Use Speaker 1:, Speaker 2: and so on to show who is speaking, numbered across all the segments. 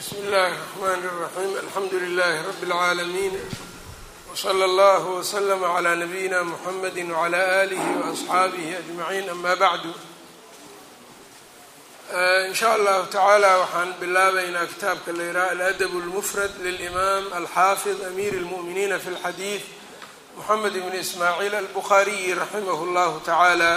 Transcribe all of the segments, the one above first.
Speaker 1: bsmi اllahi الرحmn الرaxيm alxamdu لlh rb العaalمين وslى اllه وslm عlى نabiyina mحamedi وعlى آlih وأصxaabih أجmaعin ama bعdu in shaء allahu taعaalى waxaan bilaabaynaa kitaabka la yidhaha aladb الmfrad lلإmam alxafiظ amir الmؤminiina fi اlxadiiث mحamed bn ismaaعiil albukhaariyi raximah اllahu taعaalى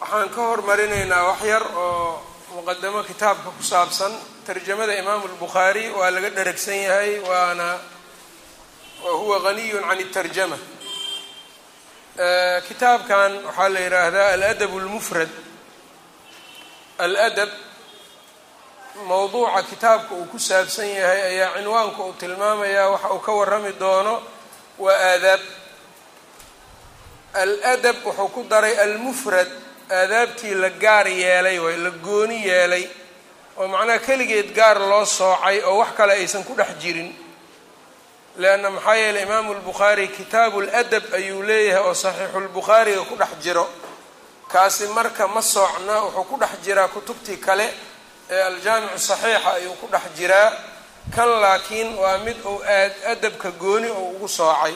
Speaker 1: waxaan ka hormarinaynaa wax yar oo muqadamo kitaabka ku saabsan tarjamada imaamu lbukhaari waa laga dheragsan yahay waana wa huwa haniyun can اtarjama kitaabkan waxaa la yihaahdaa aladab اlmufrad aladab mowduuca kitaabka uu ku saabsan yahay ayaa cinwaanka uu tilmaamayaa waxa uu ka warami doono waa aadaab aladab wuxuu ku daray almufrad aadaabtii la gaar yeelay way la gooni yeelay oo macnaha keligeed gaar loo soocay oo wax kale aysan ku dhex jirin. Leanna maxaa yeeley imaamu lbukhaari kitaabu ladab ayuu leeyahay oo saxiixulbukhaariga ku dhex jiro. Kaasi marka ma soocna wuxuu ku dhex jiraa kutubtii kale ee aljaamicu saxiixa ayuu ku dhex jiraa. Kan laakiin waa mid uu aad adabka gooni oo ugu soocay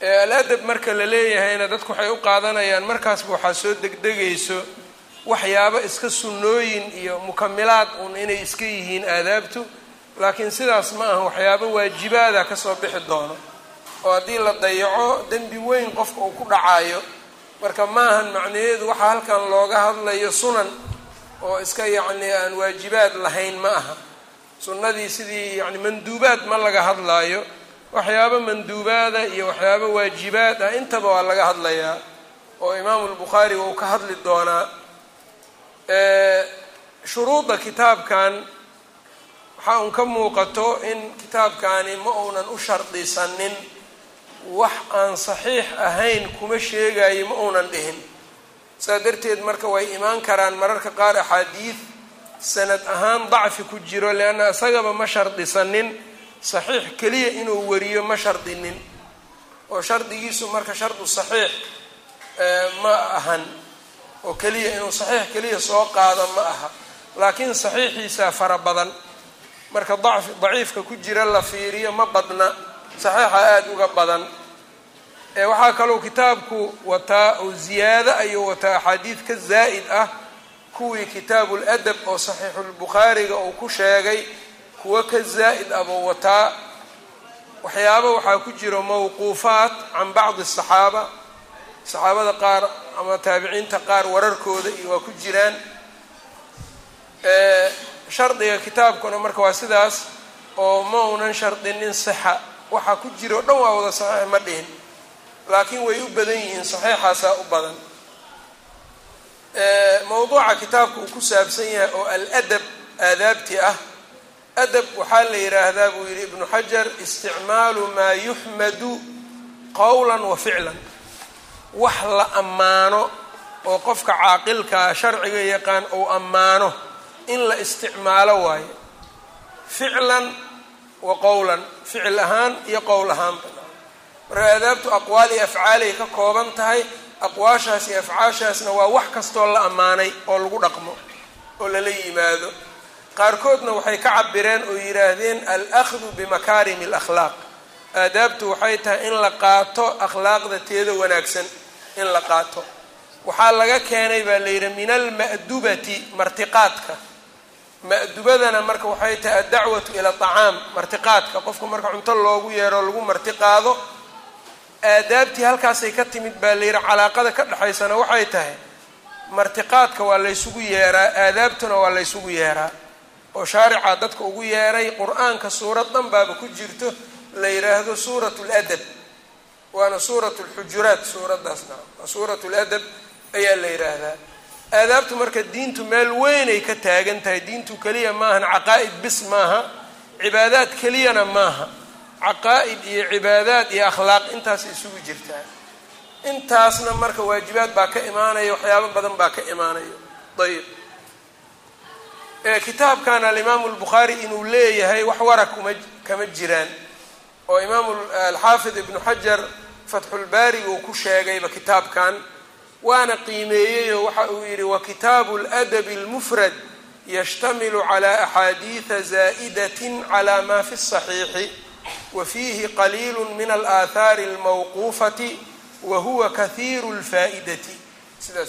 Speaker 1: aladab marka la leeyahayna dadku waxay u qaadanayaan markaasba waxaa soo degdegayso waxyaabo iska sunnooyin iyo mukamilaad uun inay iska yihiin aadaabtu laakiin sidaas ma aha waxyaabo waajibaada ka soo bixi doono. Oo haddii la dayaco dembi weyn qofka uu ku dhacayo marka maahan macnaheedu waxaa halkan looga hadlayo sunan oo iska yacni aan waajibaad lahayn ma aha. Sunnadii sidii yani manduubaad ma laga hadlaayo waxyaabo manduubaada iyo waxyaabo waajibaad ah intaba waa laga hadlayaa oo imaamu lbukhaari uu ka hadli doonaa. Shuruudda kitaabkan waxaa un ka muuqato in kitaabkani ma uunan u shardisanin wax aan saxiix ahayn kuma sheegayo ma uunan dhihin. Saa darteed marka way imaan karaan mararka qaar axaadiid sanad ahaan dacfi ku jiro leanna isagaba ma shardisanin saxiix keliya inuu wariyo ma shardinin. Oo shardigiisu marka shardu saxiix ma ahan. Oo keliya inuu saxiix keliya soo qaado ma aha. Laakiin saxiixiisaa fara badan. Marka dacfi daciifka ku jira la fiiriyo ma badna. Saxiixa aada uga badan. Waxaa kalou kitaabku wataa oo ziyaado ayuu wataa axaadiid ka zaa'id ah. Kuwii kitaabu ladab oo saxiixulbukhaariga uu ku sheegay kuwo ka zaa'id abuu wataa waxyaabo waxaa ku jiro mawquufaat can bacdi asaxaaba saxaabada qaar ama taabiciinta qaar wararkooda iyo waa ku jiraan. Shardiga kitaabkuna marka waa sidaas oo ma unan shardinin sixa waxaa ku jiro dhan waa wada saxiix ma dhihin. Laakiin way u badan yihiin saxiixaasaa u badan. Mawduuca kitaabka uu ku saabsan yahay oo aladab aadaabti ah adab waxaa la yidhaahdaa buu yidhi ibnu xajar isticmaalu maa yuxmadu qowlan wa ficlan. Wax la ammaano oo qofka caaqilkaa sharciga yaqaan uu ammaano in la isticmaalo waayo ficlan wa qowlan ficil ahaan iyo qowl ahaanba. Marka aadaabtu aqwaal iyo afcaalay ka kooban tahay aqwaashaas iyo afcaashaasna waa wax kastoo la ammaanay oo lagu dhaqmo oo lala yimaado qaarkoodna waxay ka cabireen oo yidhaahdeen alahdu bimakaarim alakhlaaq. Aadaabtu waxay tahay in la qaato akhlaaqda teeda wanaagsan in la qaato. Waxaa laga keenay baa la yidhi min alma'dubati martiqaadka. Ma'dubadana marka waxay tahay addacwatu ila acaam martiqaadka. Qofka marka cunto loogu yeero lagu martiqaado aadaabtii halkaasay ka timid baa la yidhi calaaqada ka dhexaysana waxay tahay martiqaadka waa laysugu yeeraa aadaabtuna waa laysugu yeeraa oo shaaricaa dadka ugu yeeray qur'aanka suurad dhan baaba ku jirto la yidhaahdo suurat ladab waana suurat lxujuraat suuraddaasna. Waa suurat ladab ayaa la yidhaahdaa aadaabtu marka diintu meel weynay ka taagan tahay diintu keliya maahan caqaa'id bis maaha cibaadaad keliyana maaha. Caqaa'id iyo cibaadaad iyo akhlaaq intaas isugu jirtaa. Intaasna marka waajibaad baa ka imaanaya waxyaabo badan baa ka imaanaya ayb kitaabkan alimaamu lbukhaari inuu leeyahay wax wara kuma kama jiraan oo imaamu alxaafid ibnu xajar fatxulbaariga uu ku sheegayba kitaabkan waana qiimeeyeyoo waxa uu yidhi wa kitaabu ladabi almufrad yashtamilu cala axaadiida zaa'idatin cala ma fi saxiixi wa fiihi qaliilu min alaahaari almawquufati wa huwa kahiiru lfaa'idati sidaas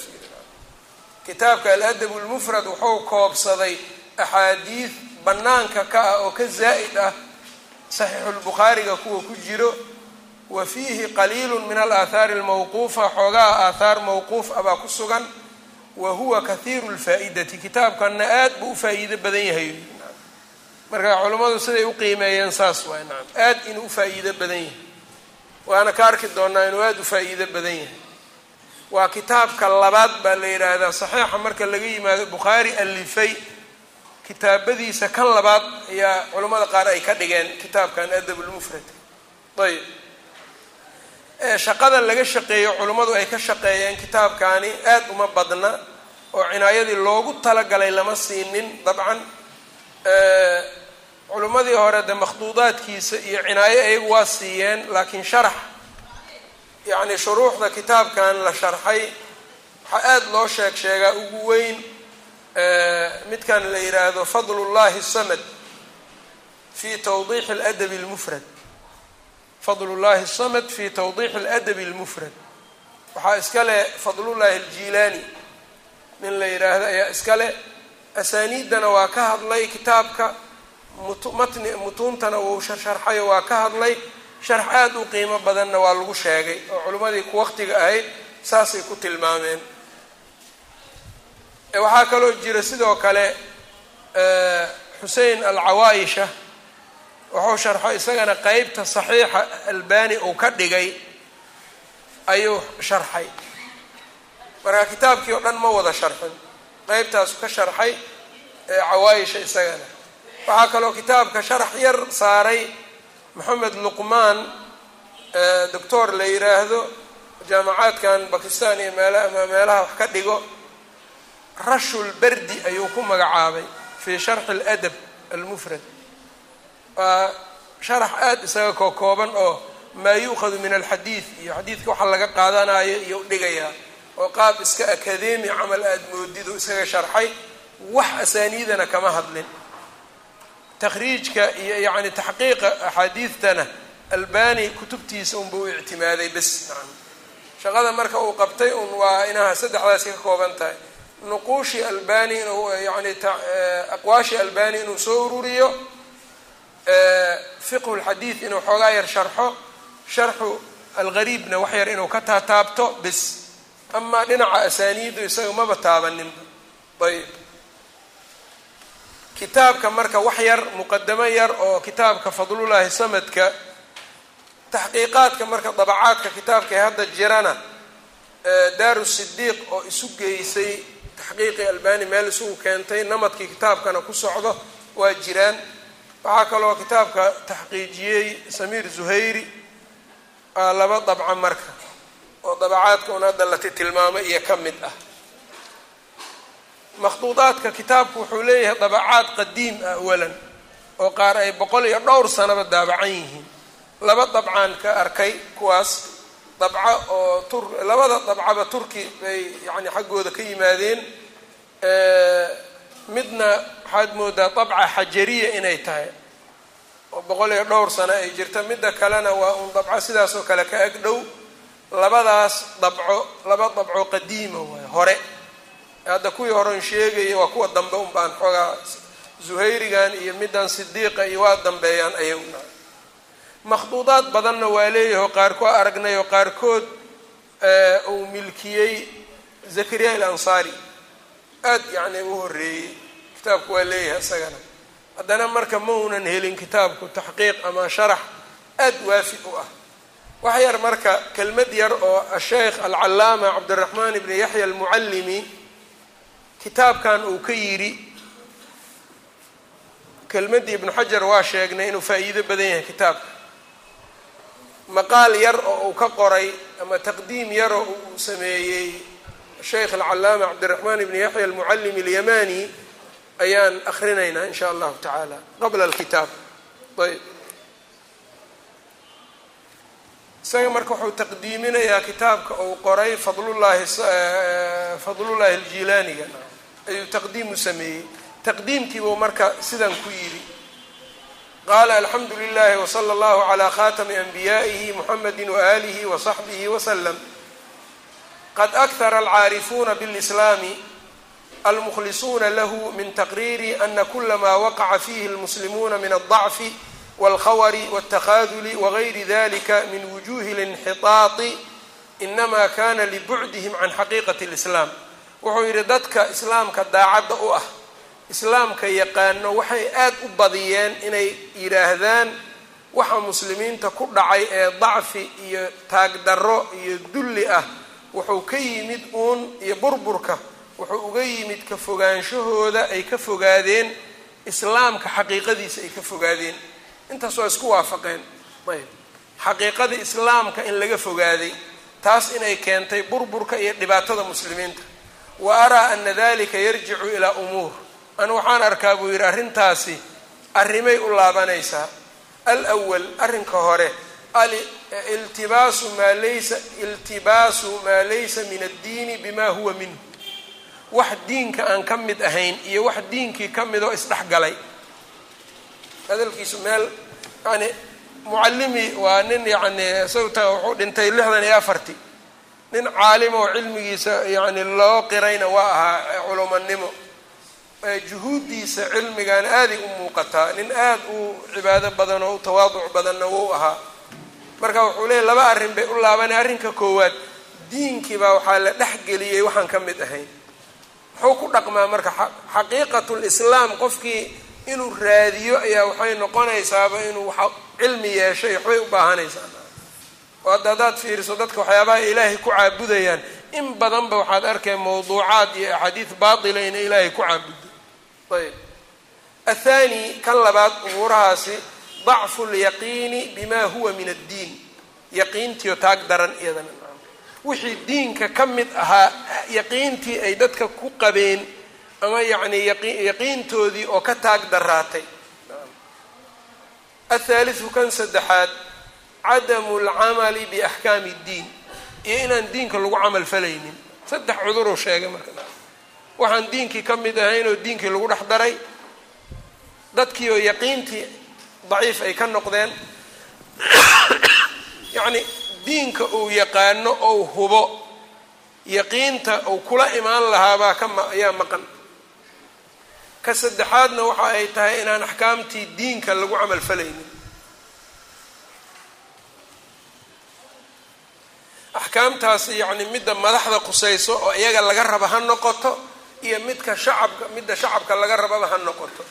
Speaker 1: kitaabka aladab اlmufrad wuxuu koobsaday axaadiid bannaanka ka ah oo ka zaa'id ah saxiixulbukhaariga kuwa ku jiro wa fiihi qaliilu min alaahaari almawquufa xoogaha aathaar mawquuf ah baa ku sugan wa huwa kahiiru lfaa'idati kitaabkanna aad buu u faa'iido badan yahay. Marka culammadu siday u qiimeeyeen saas waay nacam aad inuu u faa'iido badan yahay. Waana ka arki doonaa inuu aada u faa'iido badan yahay waa kitaabka labaad baa la yidhaahdaa saxiixa marka laga yimaado bukhaari alifay. Kitaabadiisa kan labaad ayaa culammada qaar ay ka dhigeen kitaabkan adabulmufrad ayb shaqada laga shaqeeyo culummadu ay ka shaqeeyeen kitaabkaani aad uma badna oo cinaayadii loogu talagalay lama siinin. Dabcan culimmadii hore de makhduudaadkiisa iyo cinaayo ayagu waa siiyeen laakiin sharax yacni shuruuxda kitaabkan la sharxay waxaa aada loo sheeg sheegaa ugu weyn midkan la yidhaahdo fadlullahi samad fi tawdiixi aladabi almufrad. Fadlullahi samad fi tawdiixi aladabi almufrad. Waxaa iska leh fadlullahi aljiilaani. Nin la yidhaahdo ayaa iska leh. Asaaniiddana waa ka hadlay kitaabka. Matni mutuuntana wuu sharxayo waa ka hadlay sharx aada u qiimo badanna waa lagu sheegay oo culimmadii ku waqtiga ahayd saasay ku tilmaameen. Waxaa kaloo jira sidoo kale xusein alcawaayisha wuxuu sharxo isagana qeybta saxiixa albani uu ka dhigay ayuu sharxay. Marka kitaabkii oo dhan ma wada sharxin qeybtaasu ka sharxay cawaayisha isagana. Waxaa kaloo kitaabka sharax yar saaray maxamed luqmaan doctor la yiraahdo jaamacaadkan bakistan iyo meel ama meelaha wax ka dhigo rashul berdi ayuu ku magacaabay fii sharxi aladab almufrad. Waa sharax aada isaga koo kooban oo maa yu'khadu min alxadiid iyo xadiidka waxa laga qaadanayo iyo udhigayaa oo qaab iska akademi camal aada moodidu isaga sharxay wax asaaniidana kama hadlin takhriijka iyo yacni taxqiiqa axaadiidtana albani kutubtiisa unba u ictimaaday bes. Shaqada marka uu qabtay un waa inaha saddexdaasi ka kooban tahay. Nuquushii albani inuu yani aqwaashii albani inuu soo ururiyo fiqhu lxadiid inuu xoogaa yar sharxo sharxu algariibna wax yar inuu ka taataabto bes. Amaa dhinaca asaaniiddu isaga maba taabaninba ayb kitaabka marka wax yar muqadamo yar oo kitaabka fadlullaahi samadka taxqiiqaadka marka dabacaadka kitaabka ee hadda jirana daaru sidiiq oo isu geysay taxqiiqii albani meel isugu keentay namadkii kitaabkana ku socdo waa jiraan. Waxaa kaloo kitaabka taxqiijiyey samiir zuhayri waa laba dabca marka oo dabacaadka un hadda lati tilmaamay iyo ka mid ah makhduudaadka kitaabku wuxuu leeyahay dabacaad qadiim ah awalan oo qaar ay boqol iyo dhowr sanaba daabacan yihiin. Laba dabcaan ka arkay kuwaas dabco oo tur labada dabcaba turki bay yani xaggooda ka yimaadeen. Midna waxaad moodaa dabca xajariya inay tahay oo boqol iyo dhowr sano ay jirta midda kalena waa un dabco sidaas oo kale ka ag dhow. Labadaas dabco laba dabco qadiima waay hore hadda kuwii horen sheegaya waa kuwa dambe un baan xoogaa zuhayrigan iyo middan sidiiqa iyo waa dambeeyaan ayaguna makhduudaad badanna waa leeyahay oo qaarkood aragnay oo qaarkood uu milkiyey zakariya al ansaari aad yacni u horreeyey. Kitaabku waa leeyahay isagana haddana marka ma unan helin kitaabku taxqiiq ama sharax aad waafi u ah. Wax yar marka kelmad yar oo asheykh alcallaama cabdiraxmaan ibni yaxya almucallimi kitaabkan uu ka yidhi kelmaddii ibnu xajar waa sheegnay inuu faa'iido badan yahay kitaabka. Maqaal yar oo uu ka qoray ama taqdiim yar oo uu sameeyey sheykh alcallaama cabdiraxmaan ibni yaxya almucallim alyamani ayaan akrinaynaa in sha allahu tacaala qabla alkitaab. Ayb. Isaga marka wuxuu taqdiiminayaa kitaabka uu qoray fadlullahi fadlullahi aljilaaniga ayuu taqdiimu sameeyey. Taqdiimkiibuu marka sidan ku yidhi. Qaala alxamdu lilahi wsala allahu calaa khatami anbiyaa'ihi muxamedi waaalihi wasaxbihi wasalam qad akhara alcaarifuuna bilislaami almukhlisuuna lahu min taqriiri ana kula ma waqaca fihi almuslimuuna min aldacfi walkhawari waltakhaaduli wagayri dalika min wujuhi linxitaati inama kana libucdihim can xaqiiqati lislaam wuxuu yidhi dadka islaamka daacadda u ah islaamka yaqaano waxay aad u badiyeen inay yidhaahdaan waxa muslimiinta ku dhacay ee dacfi iyo taagdarro iyo dulli ah. Wuxuu ka yimid uun iyo burburka. Wuxuu uga yimid ka fogaanshahooda ay ka fogaadeen. Islaamka xaqiiqadiisa ay ka fogaadeen. Intaas waa isku waafaqeen. Ayb. Xaqiiqada islaamka in laga fogaaday taas inay keentay burburka iyo dhibaatada muslimiinta wa araa ana dalika yarjicu ilaa umuur. Anu waxaan arkaa buu yidhi arrintaasi arrimay u laabanaysaa alwal arrinka hore iltibaasu maa laysa iltibaasu maa laysa min addiini bima huwa minhu. Wax diinka aan ka mid ahayn iyo wax diinkii ka mid oo isdhexgalay. Hadalkiisu meel yani mucallimi waa nin yani sawta wuxuu dhintay lixdan iyo afarti nin caalim oo cilmigiisa yani loo qirayna waa ahaa culumanimo. Juhuuddiisa cilmigan aaday u muuqataa nin aad u cibaado badan oo u tawaaduc badanna wuu ahaa. Marka wuxuu leeyay laba arrin bay u laabanay arrinka koowaad. Diinkii baa waxaa la dhexgeliyey waxaan ka mid ahayn muxuu ku dhaqmaa marka xaqiiqatul islaam qofkii inuu raadiyo ayaa waxay noqonaysaaba inuu cilmi yeeshay waxbay u baahanaysaa oo hadda haddaad fiiriso dadka waxyaabaha ilaahay ku caabudayaan. In badanba waxaad arkay mawduucaad iyo axaadiis baatila inay ilaahay ku caabudo. Ayb. Athani kan labaad umuurahaasi dacfu lyaqiini bima huwa min addiin. Yaqiintiio taag daran iyadana wixii diinka ka mid ahaa yaqiintii ay dadka ku qabeen ama yacni yaqiintoodii oo ka taag daraatay athaalithu kan saddexaad cadamu lcamali biaxkaami اddiin iyo inaan diinka lagu camal falaynin. Saddex cuduruu sheegay marka. Waxaan diinkii ka mid ahayn oo diinkii lagu dhex daray. Dadkii oo yaqiintii daciif ay ka noqdeen. Yacni diinka uu yaqaano ou hubo yaqiinta uu kula imaan lahaabaa ka ayaa maqan. Ka saddexaadna waxa ay tahay inaan axkaamtii diinka lagu camal falaynin axkaamtaasi yacni midda madaxda qusayso oo iyaga laga raba ha noqoto iyo midka shacabka midda shacabka laga rababa ha noqoto.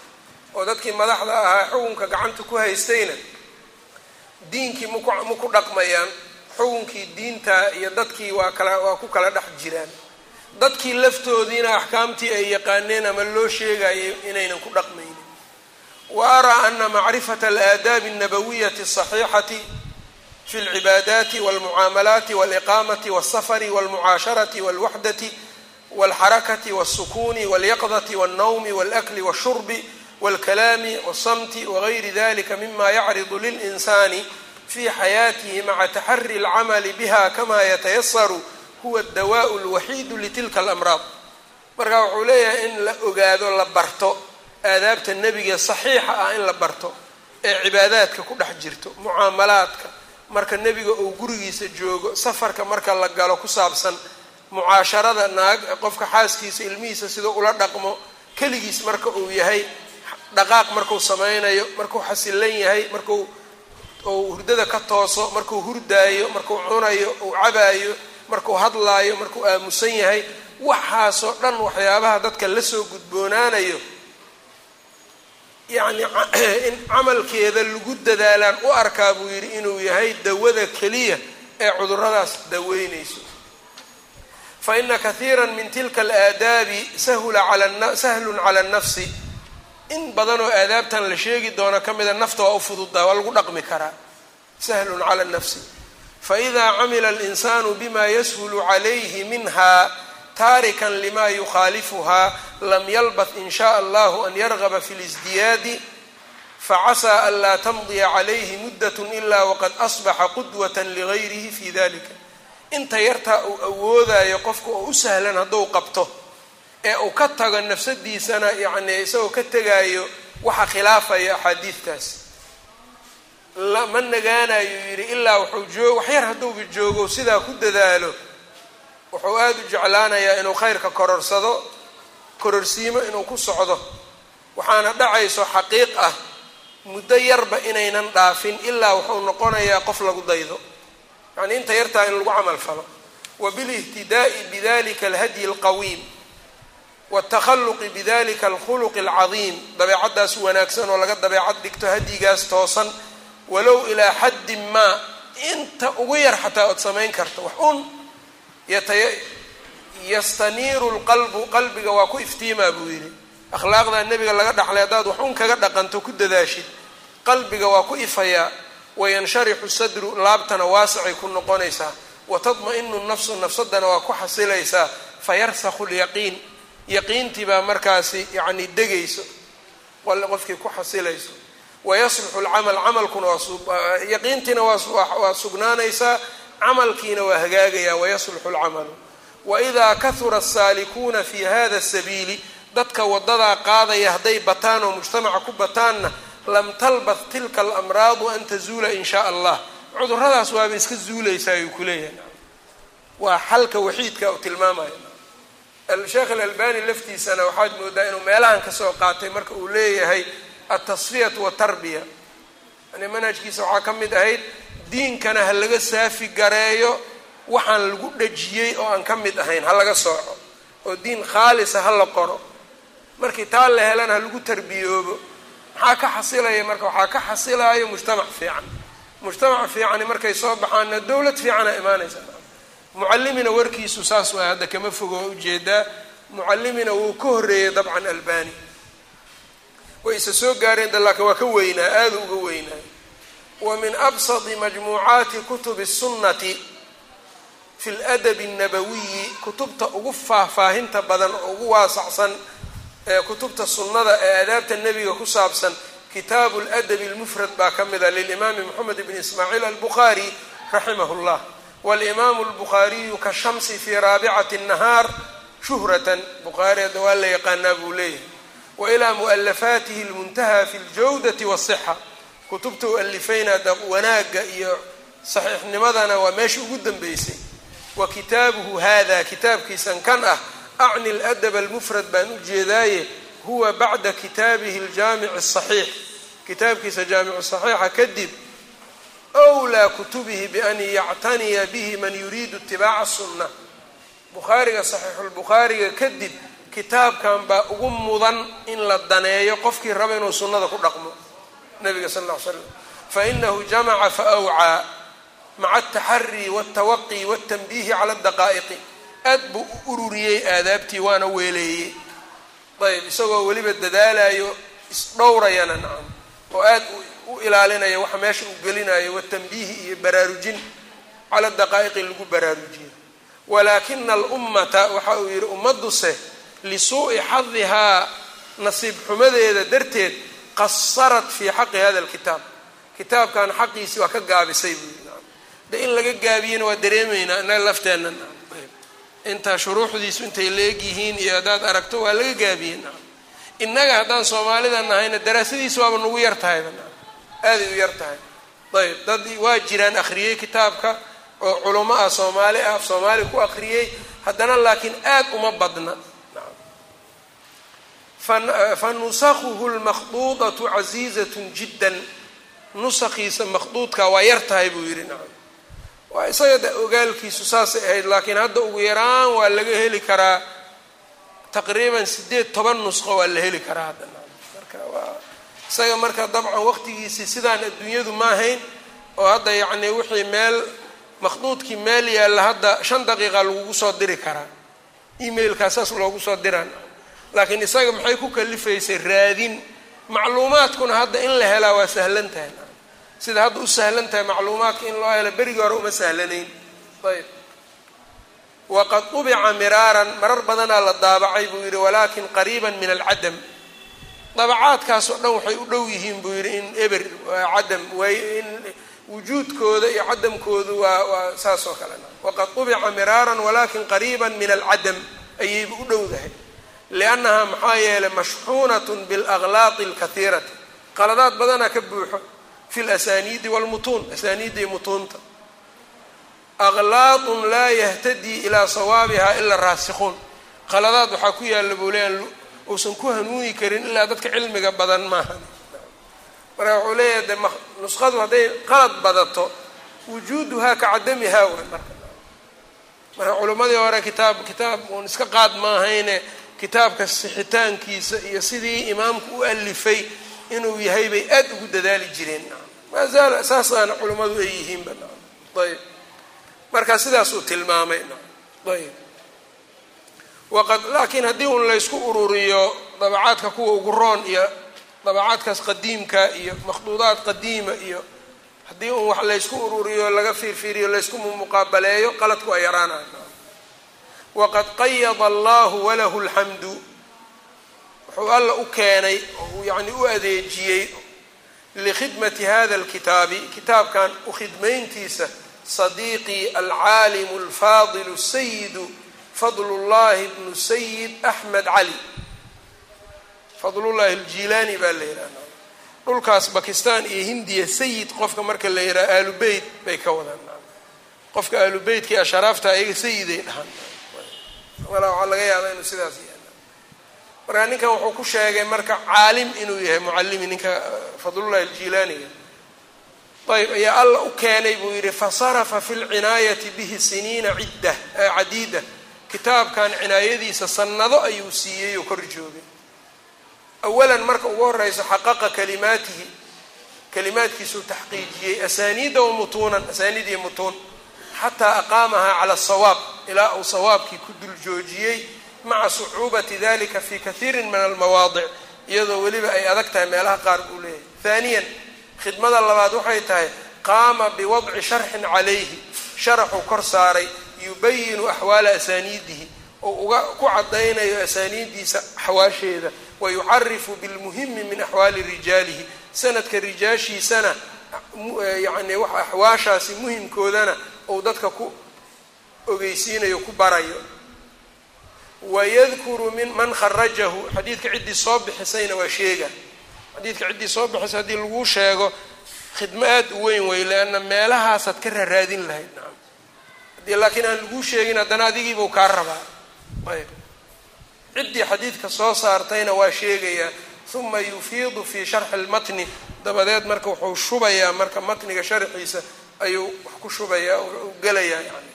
Speaker 1: Oo dadkii madaxda ahaa xukunka gacanta ku haystayna diinkii maku ma ku dhaqmayaan xukunkii diinta iyo dadkii waa kala waa ku kala dhex jiraan. Dadkii laftoodiina axkaamtii ay yaqaaneen ama loo sheegayo inaynan ku dhaqmaynin. Wa araa ana macrifata alaadaabi alnabawiyati asaxiixati fi alcibaadaati walmucaamalaati waliqaamati walsafari walmucaasharati walwaxdati walxarakati walsukuni walyaqdati walnawmi walakli walshurbi walkalaami walsamti wagayri dalika mima yacridu lilinsani fi xayaatihi maca taxari alcamali biha kama yatayasaru huwa dawaau lwaxiidu litilka alamraad marka wuxuu leeyahay in la ogaado la barto aadaabta nebiga saxiixa ah in la barto ee cibaadaadka ku dhex jirto mucaamalaadka marka nebiga uu gurigiisa joogo safarka marka la galo ku saabsan mucaasharada naag qofka xaaskiisa ilmihiisa siduu ula dhaqmo keligiis marka uu yahay dhaqaaq markuu sameynayo markuu xasilan yahay markuu uu hurdada ka tooso markuu hurdaayo markuu cunayo uu cabaayo markuu hadlaayo markuu aamusan yahay waxaasoo dhan waxyaabaha dadka la soo gudboonaanayo yacni in camalkeeda lagu dadaalaan u arkaa buu yidhi inuu yahay dawada keliya ee cuduradaas daweynayso fa ina kathiira min tilka alaadaabi sahula ala sahlun cala annafsi. In badan oo aadaabtan la sheegi doono ka mida nafta waa u fududaa waa lagu dhaqmi karaa. Sahlun cala nafsi faإida camila alinsanu bima yashulu calayhi minha taarikan lima yukhaalifuhaa lam yalbat in shaء allahu an yargaba fi اlisdiyaadi facasaa an laa tamdiya calayhi muddat ilaa waqad asbaxa qudwata ligayrihi fi dalika inta yartaa uu awoodayo qofka oo u sahlan hadduu qabto ee uu ka tago nafsadiisana yacni isagoo ka tegaayo waxa khilaafaya axaadiidkaas ma nagaanayo yidhi ilaa waxuu joogo waxyar hadduuba joogo sidaa ku dadaalo wuxuu aada u jeclaanayaa inuu khayrka kororsado kororsiimo inuu ku socdo. Waxaana dhacayso xaqiiq ah muddo yarba inaynan dhaafin ilaa wuxuu noqonayaa qof lagu daydo. Yacnii inta yartaa in lagu camal falo. Wa bilihtidaai bidalika alhadyi alqawiim watakhalluqi bidalika alkhuluqi alcadiim. Dabeecaddaas wanaagsan oo laga dabeecad dhigto hadyigaas toosan walow ilaa xaddin maa inta ugu yar xataa ood samayn karto. Wax un yastaniiru lqalbu qalbiga waa ku iftiimaa buu yidhi. Akhlaaqda nebiga laga dhaxlay haddaad wax un kaga dhaqanto ku dadaashid. Qalbiga waa ku ifayaa wayansharixu sadru laabtana waasicay ku noqonaysaa. Watadma-inu nafsu nafsadana waa ku xasilaysaa. Fayarsakhu lyaqiin yaqiintii baa markaasi yacni degayso qofkii ku xasilayso. Wayasluxu lcamal camalkuna waayaqiintiina waa sugnaanaysaa camalkiina waa hagaagayaa wayasluxu lcamalu waidaa kahura asaalikuuna fi hada sabiili dadka wadadaa qaadaya hadday bataan oo mujtamaca ku bataanna lam talbath tilka alamraadu an tazuula in shaa allah. Cuduradaas waaba iska zuulaysaa ayuu ku leeyahay. Waa xalka waxiidka uu tilmaamaya sheekh alalbani laftiisana waxaad moodaa inuu meelahan ka soo qaatay marka uu leeyahay altasfiyatu watarbiya yani manhajkiisa waxaa ka mid ahayd diinkana ha laga saafi gareeyo waxaan lagu dhajiyey oo aan ka mid ahayn ha laga sooco. Oo diin khaalisa ha la qoro. Markii taa la helana ha lagu tarbiyoobo. Maxaa ka xasilaya marka? Waxaa ka xasilayo mujtamac fiican. Mujtamac fiicani markay soo baxaanna dowlad fiicana imaanaysa. Mucallimina warkiisu saas waa hadda kama fogo oo u jeedaa mucallimina wuu ka horreeyey dabcan albani. Way isa soo gaareen dalaaka waa ka weynaa aada uga weynaa wa min absadi majmuucaati kutubi sunnati fi ladabi annabawiyi kutubta ugu faahfaahinta badan oo ugu waasacsan ee kutubta sunnada ee adaabta nebiga ku saabsan kitaabu ladabi lmufrad baa ka mida lilimaami moxamed bn ismaaciil albukhaari raximah llah walimaamu albukhaariyu ka shamsi fii raabicati nahaar shuhratan bukhaari hadda waa la yaqaanaa buu leeyahay wa ilaa mualafaatihi lmuntaha fi ljawdati wasixa kutubta u alifayna da wanaagga iyo saxiixnimadana waa meesha ugu dambeysay. Wa kitaabuhu hada kitaabkiisan kan ah acni ladab almufrad baan u jeedaaye huwa bacda kitaabihi aljaamici asaxiix kitaabkiisa jaamicu saxiixa kadib wlaa kutubihi bian yactaniya bihi man yuriidu itibaaca sunna. Bukhaariga saxiixulbukhaariga kadib kitaabkan baa ugu mudan in la daneeyo qofkii raba inuu sunnada ku dhaqmo nabiga sal ll ly slam fainahu jamaca faawcaa maca altaxari waltawaqi waltanbiihi cala adaqaa'iqi aad buu u ururiyey aadaabtii waana weeleeyey. Ayb isagoo weliba dadaalayo isdhowrayana nacam oo aad u ilaalinaya waxa meesha uu gelinayo watanbiihi iyo baraarujin cala daqaa'iqi lagu baraarujiyo walaakina alummata waxa uu yidhi ummadduse lisuu'i xadihaa nasiib xumadeeda darteed qasarat fii xaqi hada alkitaab. Kitaabkan xaqiisi waa ka gaabisay buu yidhi. De in laga gaabiyana waa dareemaynaa inaga lafteenna. Intaa shuruuxdiisu intay leegyihiin iyo haddaad aragto waa laga gaabiyey innaga haddaan soomaalida nahayna daraasadiisa waaba nagu yar tahayba aaday u yar tahay. Ayb dad waa jiraan akhriyey kitaabka oo culamo ah soomaali ah soomaali ku akhriyey haddana laakiin aad uma badna fa nusakuhu lmakhduudatu casiizatun jiddan nusakiisa makhduudka waa yar tahay buu yidhi nacam waa isaga da ogaalkiisu saasay ahayd laakiin hadda ugu yaraan waa laga heli karaa taqriiban sideed toban nusqo waa la heli karaa hadda marka waa isaga marka dabcan waqtigiisii sidaan adduunyadu ma ahayn oo hadda yacni wixii meel makhduudkii meel yaalla hadda shan daqiiqa lagugu soo diri karaa emailkaa saas loogu soo diraan laakiin isaga maxay ku kalifaysay raadin? Macluumaadkuna hadda in la helaa waa sahlan tahay. Sida hadda u sahlan tahay macluumaadka in loo helo berigii hore uma sahlanayn. Ayb. Waqad tubica miraaran marar badanaa la daabacay buu yidhi walaakin qariiban min alcadam. Dabacaadkaas oo dhan waxay u dhow yihiin buu yidhi in eber cadam in wujuudkooda iyo cadamkoodu waa waa saas oo kalena. Waqad tubica miraaran walaakin qariiban min alcadam. Ayayba u dhowdahay liannahaa maxaa yeelay mashxuunatun bialaqlaaqi alkaiirati qaladaad badanaa ka buuxo fi lasaniidi walmutuun asaaniidda mutuunta aqlaaqun laa yahtadii ilaa sawaabiha ila raasikuun qaladaad waxaa ku yaalla buu leeya uusan ku hanuuni karin ilaa dadka cilmiga badan maaha marka wuxuu leeyahay de nusqadu hadday qalad badato wujuuduhaa ka cadamihaa way marka. Marka culimmadii hore kitaab kitaab uun iska qaad maahayne kitaabka sixitaankiisa iyo sidii imaamku u alifay inuu yahay bay aad ugu dadaali jireen. Maazaal saasaana culimmadu ay yihiinba. Ayb marka sidaasuu tilmaamay. Ayb laakiin haddii un laysku ururiyo dabacaadka kuwa ugu roon iyo dabacaadkaas qadiimka iyo makhduudaad qadiima iyo haddii un wax laysku ururiyo laga fiirfiiriyo laysku muqaabaleeyo qaladku ay yaraanay waqad qayada allahu walahu alxamdu wuxuu alla u keenay oo yacni u adeejiyey likhidmati hada alkitaabi kitaabkan u khidmayntiisa sadiiqii alcaalimu alfaadilu sayidu fadlullahi bnu sayid axmed cali fadlullahi aljilaani baa la yidhahda dhulkaas bakistan iyo hindiya sayid qofka marka la yidhaha aalu beyt bay ka wadaan qofka aalu beytkii asharaafta iyaga sayiday dhahaan walaa waxaa laga yaabaa inuu sidaas yaalla marka ninkan wuxuu ku sheegay marka caalim inuu yahay mucallimi ninka fadlullahi aljilaaniga ayb ayaa alla u keenay buu yidhi fasarafa fi lcinaayati bihi siniina cidda cadiida. Kitaabkan cinaayadiisa sannado ayuu siiyey oo kor joogay. Awalan marka ugu horeyso xaqaqa kalimaatihi kalimaadkiisuu taxqiijiyey asaaniida wa mutuunan asaaniid iyo mutuun xataa aqaamahaa cala asawaab ilaa uu sawaabkii ku dul joojiyey maca sucuubati dalika fi kathiirin min almawaadic iyadoo weliba ay adag tahay meelaha qaar buu leeyahay. Haaniyan khidmada labaad waxay tahay qaama biwadci sharxin calayhi sharaxuu kor saaray yubayinu axwaala asaaniidihi oo uga ku cadaynayo asaaniiddiisa axwaasheeda wayucarifu bilmuhimi min axwaali rijaalihi sanadka rijaashiisana yacni wax axwaashaasi muhimkoodana uu dadka ku ogeysiinayo ku barayo wayadkuru min man kharajahu. Xadiidka ciddii soo bixisayna waa sheega. Xadiidka ciddii soo bixisa haddii laguu sheego khidmo aada u weyn wey leanna meelahaasaad ka raraadin lahayd. Nacam haddii laakiin aan laguu sheegin haddana adigiibuu kaa rabaa. Ayb. Ciddii xadiidka soo saartayna waa sheegayaa uma yufiidu fi sharxi lmatni dabadeed marka wuxuu shubayaa marka matniga sharxiisa ayuu wax ku shubayaa gelayaa yani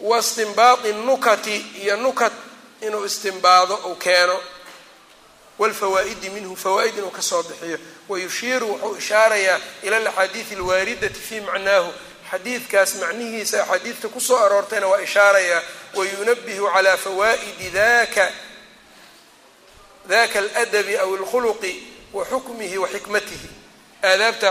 Speaker 1: wa istinbaadi nukati iyo nukat inuu istinbaado uu keeno. Wlfawaa'idi minhu fawaa-id inuu ka soo bixiyo. Wayushiiru wuxuu ishaarayaa ila alaxaadiidi alwaaridati fi macnaahu. Xadiidkaas macnihiisa axaadiidta ku soo aroortayna waa ishaarayaa. Wayunabihu calaa fawaa'idi daka daka aladabi aw alkhuluqi wa xukmihi wa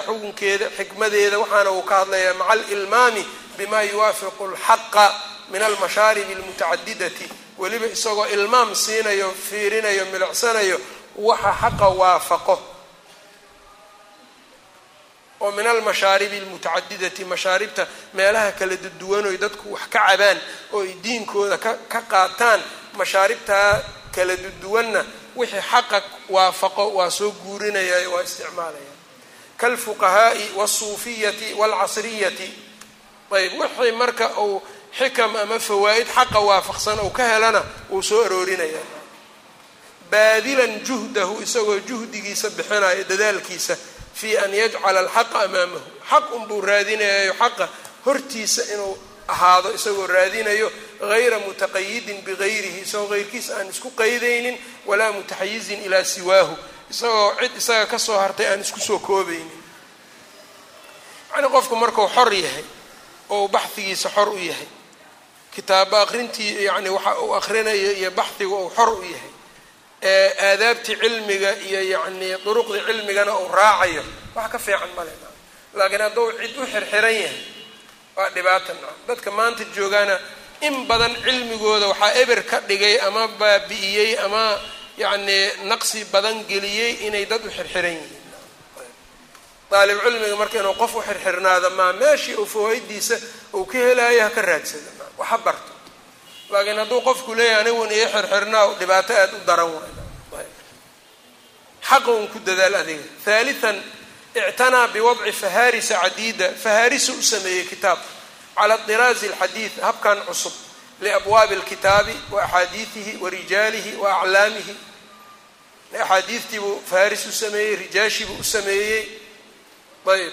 Speaker 1: xukunkeeda xikmadeeda waxaana uu ka hadlayaa maca alilmaami bima yuwaafiqu alxaqa min almashaaribi almutacadidati. Weliba isagoo ilmaam siinayo fiirinayo milicsanayo waxa xaqa waafaqo. Oo min almashaaribi almutacadidati mashaaribta meelaha kala duduwanoy dadku wax ka cabaan oo ay diinkooda ka qaataan mashaaribtaa kala duduwanna wixii xaqa waafaqo waa soo guurinaya waa isticmaalaya. Kaalfuqahaa'i waalsuufiyati waalcasriyati ayb wixii marka uu xikam ama fawaa'id xaqa waafaqsan ou ka helana wuu soo aroorinaya baadilan juhdahu isagoo juhdigiisa bixinayo dadaalkiisa fii an yajcala alxaqa amaamahu. Xaq unbuu raadinayayo xaqa hortiisa inuu ahaado isagoo raadinayo gayra mutaqayidin bigayrihi isagoo heyrkiisa aan isku qaydaynin walaa mutaxayizin ilaa siwaahu. Isagoo cid isaga ka soo hartay aan isku soo koobaynin. Yacnii qofku markuu xor yahay oo baxhigiisa xor u yahay. Kitaabo aqrintii yani waxa uu aqrinayo iyo baxhiga uu xor u yahay. Aadaabtii cilmiga iyo yacnii duruqdii cilmigana uu raacayo. Wax ka fiican male laakiin hadduu cid u xirxiran yahay waa dhibaata naam dadka maanta joogaana in badan cilmigooda waxaa eber ka dhigay ama baabi'iyey ama yacnii naqsi badan geliyey inay dad u xirxiran yihiin daalib cilmiga marka inuu qof u xirxirnaado maa meeshii uu fawaaiddiisa uu ka helaayo ha ka raadsado? Waxa barto. Laakiin hadduu qofku leeyahay anigun iyo xirxirnaa dhibaato aada u daran waay xaqa un ku dadaal adiga. Haalian ictanaa biwadci fahaarisa cadiida. Fahaarisa u sameeyey kitaab. Cala diraazi alxadiid habkan cusub. Liabwaabi alkitaabi wa axaadiidihi wa rijaalihi wa aclaamihi. Axaadiidtiibuu faharis u sameeyey rijaashiibuu u sameeyey ayb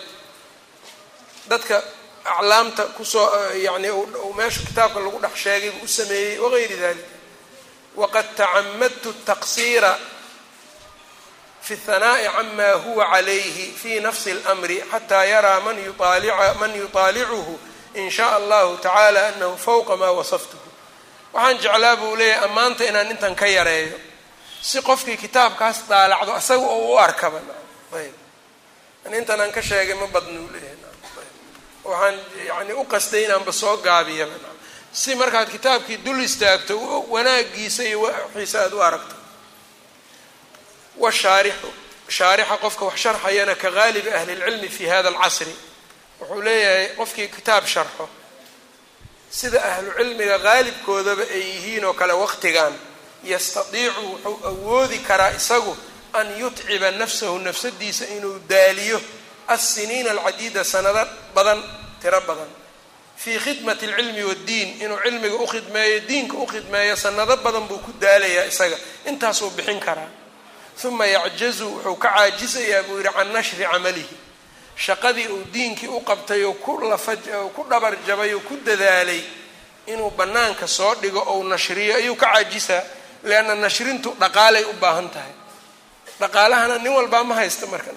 Speaker 1: dadka aclaamta kusoo yani meesha kitaabka lagu dhex sheegay buu u sameeyey wagayri dalik waqad tacamadtu taqsiira fi اhanaa'i cama huwa calayhi fi nafsi اlmri xataa yaraa man yuطaalicuhu in shaء allahu tacala anahu fawqa ma wasaftuhu waxaan jeclaa buu leeyahay ammaanta inaan intan ka yareeyo si qofkii kitaabkaas daalacdo asaga oo u arkaba ayb intan aan ka sheegay ma badnuu leeyahay waxaan yani u qastay inaanba soo gaabiyaba si markaad kitaabkii dul istaagto wanaagiisa iyo waxiisa aada u aragto. Washaarixu shaarixa qofka wax sharxayana ka gaalibi ahli lcilmi fi hada alcasri. Wuxuu leeyahay qofkii kitaab sharxo sida ahlu cilmiga qaalibkoodaba ay yihiin oo kale waqtigan yastadiicu wuxuu awoodi karaa isagu an yutciba nafsahu nafsadiisa inuu daaliyo alsiniina alcadiida sanado badan tiro badan. Fii khidmati alcilmi waddiin inuu cilmiga u khidmeeyo diinka u khidmeeyo sanado badan buu ku daalayaa isaga. Intaasuu bixin karaa. Uma yacjazu wuxuu ka caajisayaa buu yidhi can nashri camalihi. Shaqadii uu diinkii u qabtay oo ku lafa ku dhabar jabay oo ku dadaalay inuu bannaanka soo dhigo ou nashriyo ayuu ka caajisaa lianna nashrintu dhaqaalay u baahan tahay dhaqaalahana nin walbaa ma haysta marka.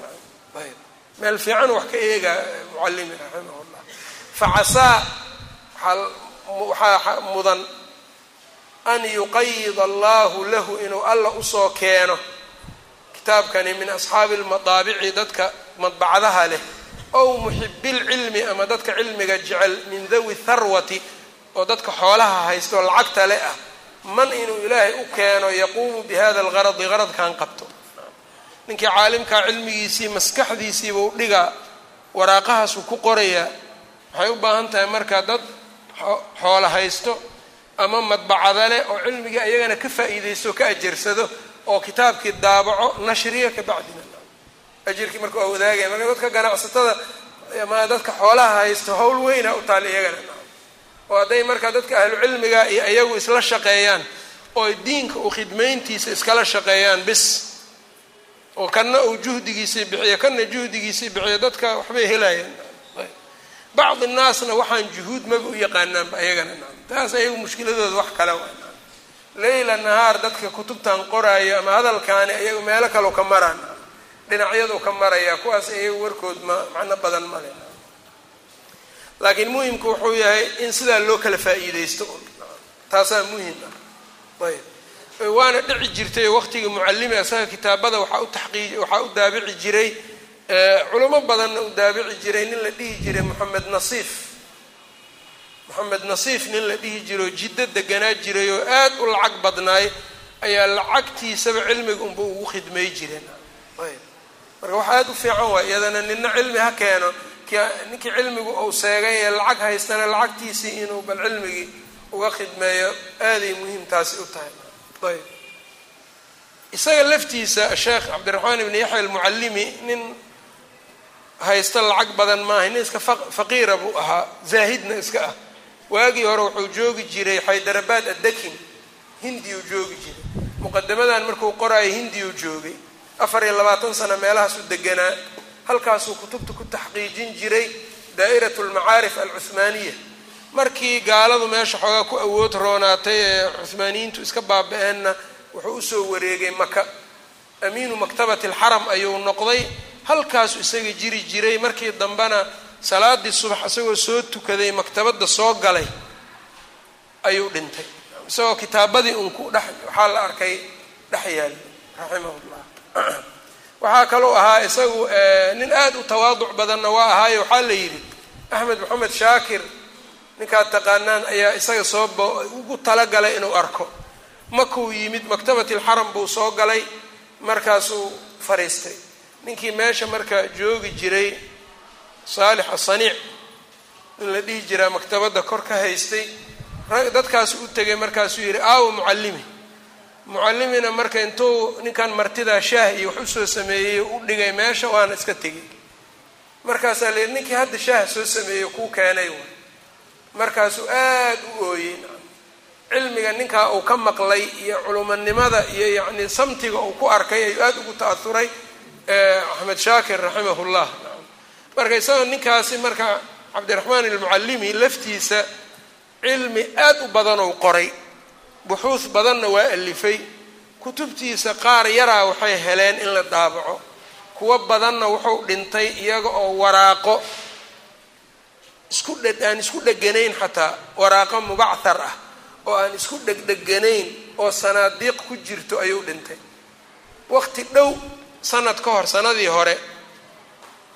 Speaker 1: Meel fiican wax ka eegaa mucalimi raximah llah facasaa waxaa mudan an yuqayid allahu lahu inuu alla u soo keeno kitaabkani min asxaabi lmadaabici dadka madbacdaha leh ow muxibilcilmi ama dadka cilmiga jecel min dawi tharwati oo dadka xoolaha haysto lacagta le ah. Man inuu ilaahay u keeno yaquumu bi hada algaradi qaradkan qabto ninkii caalimkaa cilmigiisii maskaxdiisiibuu dhigaa waraaqahaasuu ku qorayaa waxay u baahan tahay marka dad xoolo haysto ama madbacada leh oo cilmigii ayagana ka faa'iidaysto o ka ajarsado oo kitaabkii daabaco nashriya ka bacdina. Ajirkii marka waa wadaagaya marka dadka ganacsatada ama dadka xoolaha haysto hawl weyna u taal iyagana. Oo hadday marka dadka ahlu cilmiga iyo iyagu isla shaqeeyaan oo diinka u khidmayntiisa iskala shaqeeyaan bis oo kanna uu juhdigiisii bixiyo kanna juhdigiisii bixiyo dadka waxbay helayaan bacdi naasna waxaan juhuud maba u yaqaanaanba ayagana taas ayagu mushkiladooda wax kale waa leyla nahaar dadka kutubtan qoraayo ama hadalkaani ayagu meelo kaleu ka maraan. Dhinacyadu ka maraya kuwaas iyagu warkood ma macno badan male laakiin muhimku wuxuu yahay in sidaa loo kala faa'iidaysto. Taasaa muhiim ah. Ayb waana dhici jirtay waqtigii mucalimi asaga kitaabada waxaa u daabici jiray culamo badanna u daabici jiray nin la dhihi jiray moxamed nasiif. Moxamed nasiif nin la dhihi jiro jiddo deganaa jiray oo aad u lacag badnaay ayaa lacagtiisaba cilmiga unba ugu khidmay jireen. Marka wax aada u fiican waay iyadana nina cilmi ha keeno ninkii cilmigu uu seegay ee lacag haystana lacagtiisii inuu bal cilmigii uga khidmeeyo aaday muhiim taasi u tahay ayb isaga laftiisa sheekh cabdiraxmaan ibni yaxya almucallimi nin haysta lacag badan maaha nin iska faqiira buu ahaa zaahidna iska ah. Waagii hore wuxuu joogi jiray xaydarabaad addakin hindiyuu joogi jiray. Muqadamadan markuu qoraayo hindiyuu joogay. Afar iyo labaatan sano meelahaasuu deganaa halkaasuu kutubta ku taxqiijin jiray daa'irat lmacaarif alcuhmaaniya markii gaaladu meesha xoogaa ku awood roonaatay ee cuhmaaniyiintu iska baaba-eenna wuxuu u soo wareegay maka amiinu maktabati alxaram ayuu noqday halkaasuu isaga jiri jiray markii dambena salaadii subax isagoo soo tukaday maktabadda soo galay ayuu dhintay. Isagoo kitaabadii un ku dhex waxaa la arkay dhex yaali raximah llah waxaa kaloo ahaa isagu nin aada u tawaaduc badanna waa ahaayo waxaa la yidhi axmed maxamed shaakir ninkaad taqaanaan ayaa isaga soo ugu talagalay inuu arko. Makuu yimid maktabati alxaram buu soo galay markaasuu fariistay. Ninkii meesha marka joogi jiray saalix asaniic in la dhihi jiraa maktabadda kor ka haystay dadkaasu u tegay markaasuu yidhi aawo mucallimi. Mucallimina marka intuu ninkan martidaa shaah iyo wax u soo sameeyey u dhigay meesha waana iska tegay markaasaa la yidhi ninkii hadda shaaha soo sameeyey kuu keenay markaasuu aad u ooyey cilmiga ninkaa uu ka maqlay iyo culumanimada iyo yacni samtiga uu ku arkay ayuu aada ugu ta'ahuray axmed shaakir raximahullah. Marka isagoo ninkaasi marka cabdiraxmaan almucallimi laftiisa cilmi aad u badan ou qoray buxuus badanna waa alifay kutubtiisa qaar yaraa waxay heleen in la daabaco kuwo badanna wuxuu dhintay iyaga oo waraaqo isku aan isku dheganayn xataa. Waraaqo mubachar ah oo aan isku dhegdheganayn oo sanaadiiq ku jirto ayuu dhintay. Waqti dhow sanad ka hor sanadii hore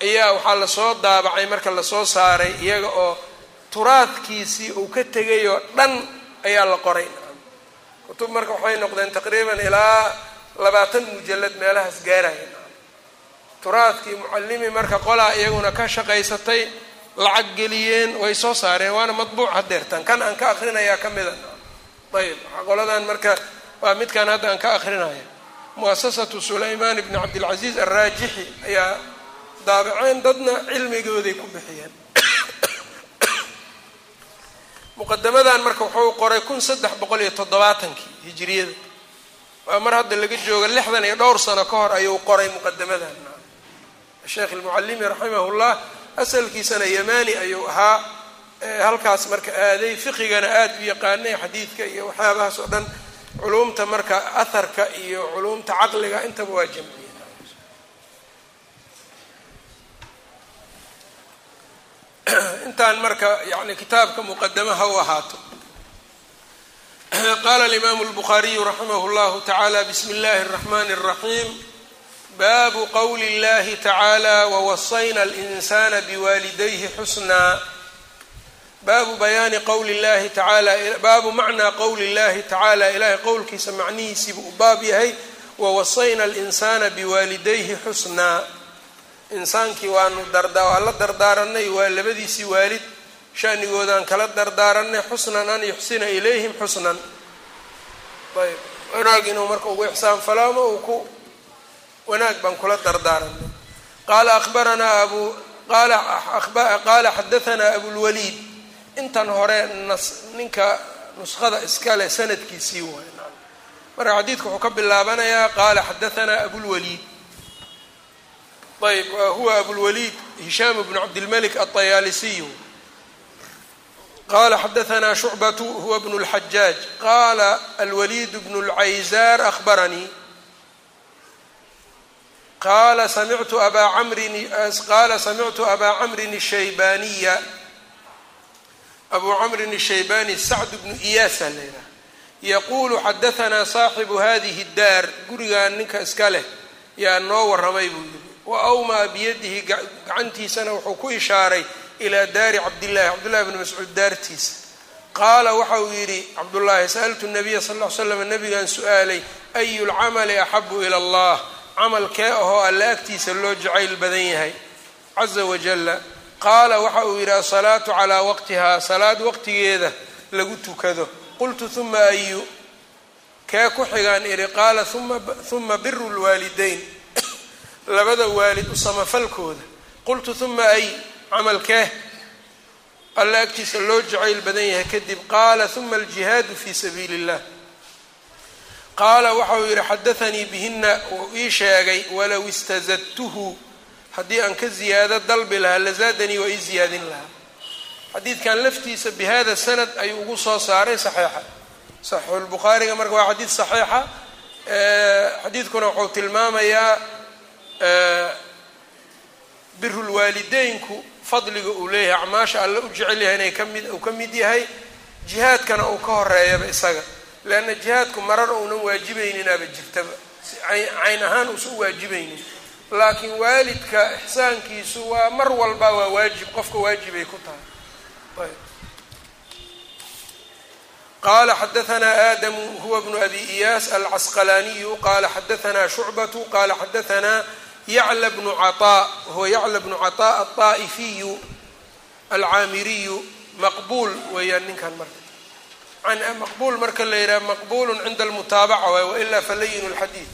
Speaker 1: ayaa waxaa la soo daabacay marka la soo saaray iyaga oo turaadkiisii uu ka tegayoo dhan ayaa la qoray kutub marka waxay noqdeen taqriiban ilaa labaatan mujallad meelahaas gaaraya turaadkii mucallimi marka qolaa iyaguna ka shaqaysatay lacag geliyeen way soo saareen waana madbuuc hadeertan kan aan ka akrinayaa ka mida ayib qoladan marka waa midkan hadda aan ka akrinaya muasasatu sulaymaan ibni cabdilcaziiz alraajixi ayaa daabaceen dadna cilmigooday ku bixiyeen. Muqadamadan marka wuxuu qoray kun saddex boqol iyo toddobaatankii hijiriyada waa mar hadda laga jooga lixdan iyo dhowr sano ka hor ayuu qoray muqadamadan sheekh almucallimi raximahullah asalkiisana yamani ayuu ahaa halkaas marka aaday fiqigana aada u yaqaanay xadiidka iyo waxyaabahaas oo dhan culumta marka aharka iyo culumta caqliga intaba waa jamciye intaan marka yani kitaabka muqadamaha u ahaato qala alimaamu اlbukhaariyu raximah اllahu tacaala bismi اllahi الraxmani الraxim baabu qowli اllahi tacaala wawasayna alinsana biwaalidayhi xusnaa baabu bayaani qowli llahi tacaala baabu macnaa qowli اllahi tacaala ilahay qowlkiisa macnihiisiibu u baab yahay wawasayna alinsana biwaalidayhi xusnaa insaankii waanu waa la dardaaranay waa labadiisii waalid shanigoodaan kala dardaaranay xusnan an yuxsina ilayhim xusnan ayb wanaag inuu marka ugu ixsaan falaamo uu wanaag baan kula dardaaranay qaala abaranaa abu qaala xadahanaa abulwaliid intan hore nas ninka nuskhada iskale sanadkiisii waay marka xadiidka wuxuu ka bilaabanayaa qaala xadahanaa abulwaliid ayb huwa abulwaliid hishaam bnu cabdilmalik alطayaalisiyu qala xadahanaa shucbatu huwa bnu اlxajaaj qala alwaliid bnu اlcayzaar ahbaranii qaala samictu abaa camrin qaala samictu abaa camrin ishaybaniya abuu camrin ishaybani sacd bnu iyaasaa la yidhaha yaquulu xadahanaa saaxibu hadihi daar gurigaan ninka iska leh yaa noo waramay buu yidhi wa awmaa biyadihi gacantiisana wuxuu ku ishaaray ilaa daari cabdillaahi cabdullahi bni mascuud daartiisa qaala waxa uu yidhi cabdullaahi sa'altu nabiya sal l slam nabigaan su'aalay ayu lcamali axabu ila allah camal kee ahoo alla agtiisa loo jacayl badan yahay. Caza wajalla qaala waxa uu yidhi asalaatu calaa waqtihaa. Salaad waqtigeeda lagu tukado. Qultu huma ayu kee ku xigaan idhi qaala huma biru lwaalidayn. Labada waalid u samafalkooda. Qultu huma ay camalkee alla agtiisa loo jacayl badan yahay kadib qaala huma aljihaadu fi sabiili اllah qaala waxa uu yidhi xadaanii bihina wuu ii sheegay walow istazadtuhu. Haddii aan ka ziyaado dalbi lahaa lazaadanii waa ii ziyaadin lahaa. Xadiidkan laftiisa bi hada sanad ayuu ugu soo saaray saxiixa. Saxiixulbukhaariga marka waa xadiid saxiixa. Xadiidkuna wuxuu tilmaamayaa birulwaalideynku fadliga uu leeyahay. Acmaasha alle u jecel yahay inay ka mid uu ka mid yahay. Jihaadkana uu ka horeeyaba isaga leanna jihaadku marar uunan waajibayninaba jirtaba cayn ahaan uusan u waajibaynin laakiin waalidka ixsaankiisu waa mar walba waa waajib qofka waajibay ku tahay qala xadaanaa aadamu huwa bnu abi iyaas alcasqalaaniyu qala xadaanaa shucbatu qala xadaanaa yacla bnu caaa huwa yacla bnu maqbuul marka la yidhaha maqbulu cinda almutaabaca waay wailaa falayin اlxadiid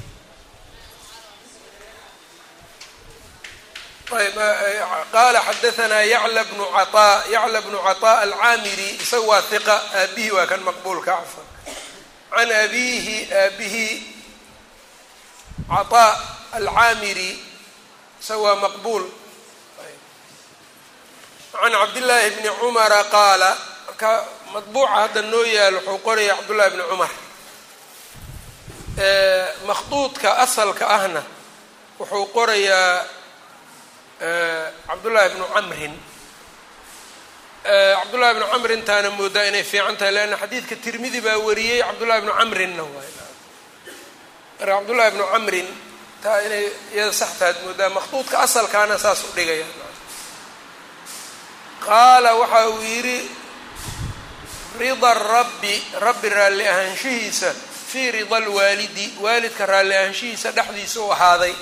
Speaker 1: ayb qaala xadaanaa yacla bnu caطaa yacla bnu caطaa alcaamiri isaga waa hiqa aabihi waa kan maqbuulka cafan can abiihi aabihi caطaa alcaamiri isaga waa maqbuul can cabdillaahi bni cumara qaala marka madbuuca hadda noo yaal wuxuu qoraya cabdullahi bni cumar. Makhduudka asalka ahna wuxuu qorayaa cabdullaahi bnu camrin. Cabdullahi bnu camrintaana moodaa inay fiican tahay leanna xadiidka tirmidi baa wariyey cabdullahi bnu camrinna waay. Marka cabdullahi bnu camrin taa inay iyada sax tahaad moodaa makhduudka asalkaana saas u dhigaya. Qaala waxa uu yidhi rida rabbi rabbi raalli ahaanshihiisa fii rida alwaalidi waalidka raalli ahaanshihiisa dhexdiisa u ahaaday.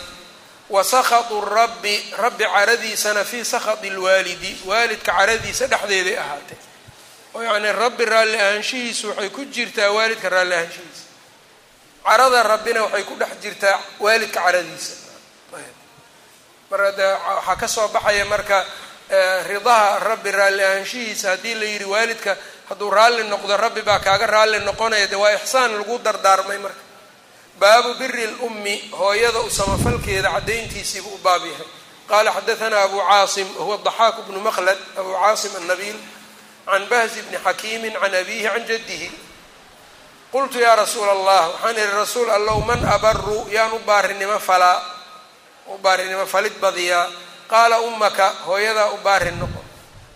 Speaker 1: Wa sakhatu rabbi rabbi caradiisana fii sakhati lwaalidi waalidka caradiisa dhexdeeday ahaatay. Oo yacnii rabbi raalli ahaanshihiisu waxay ku jirtaa waalidka raalli ahaanshihiisa. Carada rabbina waxay ku dhex jirtaa waalidka caradiisa. Marka de waxaa ka soo baxaya marka ridaha rabbi raalli ahaanshihiisa haddii la yidhi waalidka hadduu raalli noqdo rabbi baa kaaga raalli noqonaya. De waa ixsaan lagu dardaarmay marka. Baabu biri lummi hooyada u samafalkeeda caddayntiisiibu u baab yahay. Qaala xadaanaa abu caasim wahuwa daxaaku bnu maqlad abu caasim annabiil can bahzi bni xakiimin can abiihi can jaddihi. Qultu yaa rasuula allah waxaan ihi rasuul allow man abaru yaan u baarinimo falaa. U baarinimo falid badiyaa. Qaala ummaka hooyadaa u baarin noqo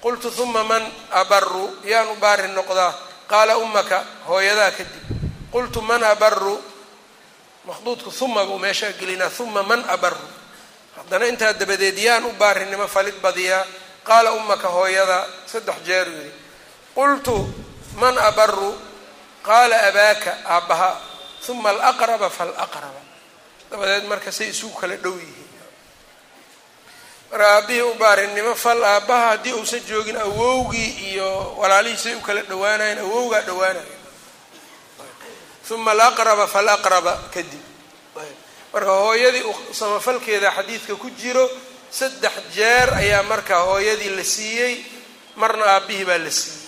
Speaker 1: qultu uma man abaru yaan u baarin noqdaa. Qaala ummaka hooyadaa kadib. Qultu man abaru makhduudku uma buu meeshaa gelinaa uma man abaru haddana intaa dabadeed yaan u baarinimo falid badiyaa. Qaala ummaka hooyadaa saddex jeer yidhi. Qultu man abaru qaala abaaka aabbaha uma alaqraba falaqraba. Dabadeed marka say isugu kala dhow yihiin marka aabbihii u baarinimo fal aabbaha haddii uusan joogin awowgii iyo walaalihiisay u kala dhowaanayen awowgaa dhowaanaya. Uma alaqraba falaqraba kadib. Marka hooyadii samafalkeeda xadiidka ku jiro saddex jeer ayaa marka hooyadii la siiyey marna aabbihii baa la siiyey.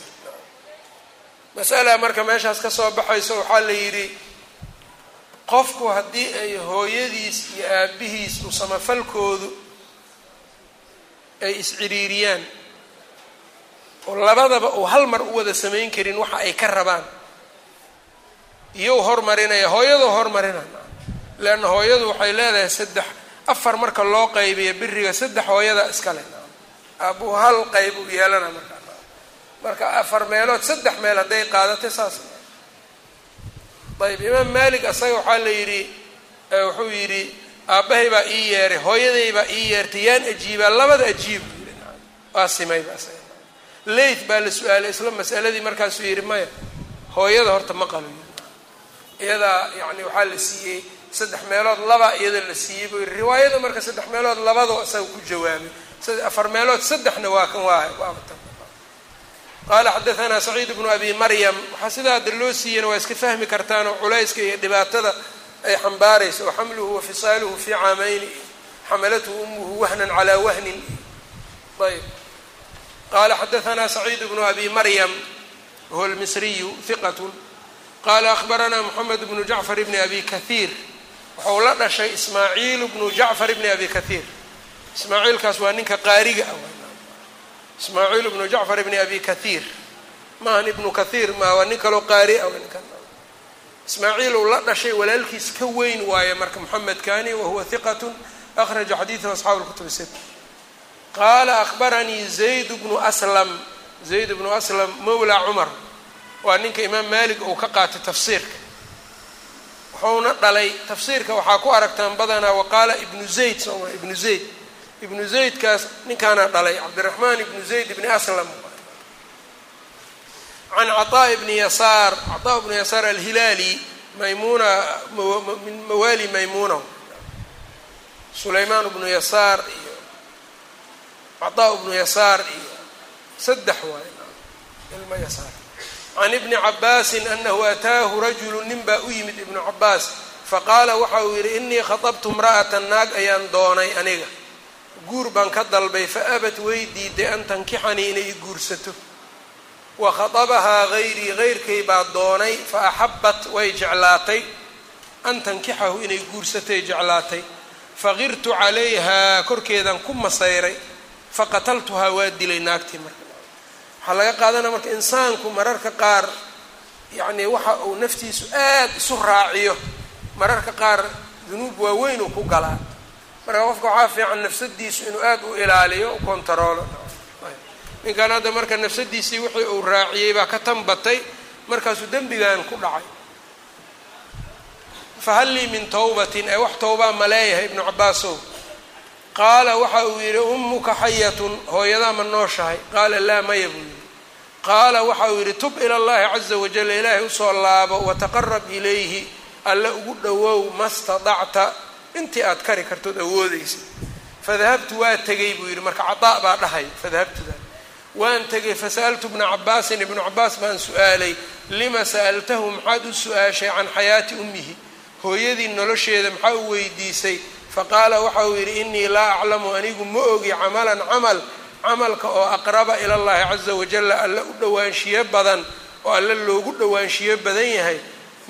Speaker 1: Masala marka meeshaas ka soo baxayso waxaa la yidhi qofku haddii ay hooyadiis iyo aabbihiis u samafalkoodu ay isciriiriyaan oo labadaba uu hal mar u wada samayn karin waxa ay ka rabaan. Iyou hormarinaya hooyadoo hormarina leanna hooyadu waxay leedahay saddex afar marka loo qaybiya biriga saddex hooyada iskale aabuu hal qayb u yeelana marka. Marka afar meelood saddex meel hadday qaadatay saas. Ayb imaam malik asaga waxaa la yidhi wuxuu yidhi aabbahay baa ii yeeray hooyaday baa ii yeertay yaan ajiibaa labada ajiib waa simayba asaga leyth baa la su'aalay isla masaladii markaasuu yidhi maya hooyada horta ma qalo iyadaa yani waxaa la siiyey saddex meelood laba iyada la siiyey buu yidhi. Riwaayada marka saddex meelood labadoo isaga ku jawaabay. Afar meelood saddexna waa kan waa qaala xadaanaa saciid bnu abi maryam waxaa sidaa hadda loo siiyana waa iska fahmi kartaanoo culayska iyo dhibaatada ay xambaarayso wa xamluhu wa fisaaluhu fii caamayni xamalathu umuhu wahnan calaa wahnin ayb qaala xadaanaa saciid bnu abi maryam wahuwa almisriyu hiqat qaala ahbaranaa moxamed bnu jacfar bni abi kahiir waxau la dhashay ismaaciil bnu jacfar bni abi kahiir ismaaciilkaas waa ninka qaariga ismaaciil bnu jacfar bni abi kahiir maahan ibnu kahiir maa waa nin kaloo qaari ah ismaaciil uu la dhashay walaalkiis ka weyn waaye marka moxamed kani wahuwa hiqat akhraja xadiidahu asxaabu lkutub sit qaala ahbaranii zayd bnu aslam zayd bnu aslam mawla cumar waa ninka imaam malik uu ka qaatay tafsiirka. Wuxuuna dhalay tafsiirka waxaa ku aragtaan badanaa waqaala ibnu zayd sooma ibnu zayd. Ibnu zaydkaas ninkaana dhalay cabdiraxmaan ibnu zayd ibni aslam can caطaa ibni yasaar caطaa ibnu yasaar alhilaali maymuna min mawaali maymuna sulaymaan bnu yasaar iyo caطaa ibnu yasaar iyo saddex waay ilma yasaar can ibni cabaasin anahu ataahu rajulu nin baa u yimid ibnu cabaas faqaala waxa uu yidhi inii khatabtu imra'atan naag ayaan doonay aniga guur baan ka dalbay faabat way diiday an tankixanii inay i guursato wa khatabahaa hayrii hayrkay baa doonay fa axabbat way jeclaatay. An tankixahu inay guursatay jeclaatay. Faqirtu calayhaa korkeedan ku masayray. Faqataltuhaa waa dilay naagtii marka. Waxaa laga qaadanaya marka insaanku mararka qaar yacnii waxa uu naftiisu aada isu raaciyo mararka qaar dunuub waaweyn uu ku galaa. Marka qofka waxaa fiican nafsadiisu inuu aada u ilaaliyo u kontaroolo ninkan hadda marka nafsadiisii wixii uu raaciyey baa ka tanbatay markaasuu dembigan ku dhacay. Fahal lii min tawbatin ee wax towbaa ma leeyahay ibnu cabaasow qaala waxa uu yidhi ummuka xayatun hooyadaa ma nooshahay. Qaala laa maya buu yidhi. Qaala waxa uu yidhi tub ila allahi caza wajal ilaahay u soo laabo wataqarab ilayhi alla ugu dhowow ma stadacta intii aad kari kartood awoodaysa fadahabtu waa tegay buu yidhi. Marka cadaa baa dhahay fadahabtuda waan tegay fasa'altu bna cabaasin ibnu cabaas baan su'aalay lima sa'altahu? Maxaad u su'aashay can xayaati ummihi. Hooyadii nolosheeda maxaa u weydiisay? Faqaala waxa uu yidhi inii laa aclamu anigu ma ogi camalan camal camalka oo aqraba ila llahi caza wajalla alla u dhowaanshiyo badan oo alla loogu dhowaanshiyo badan yahay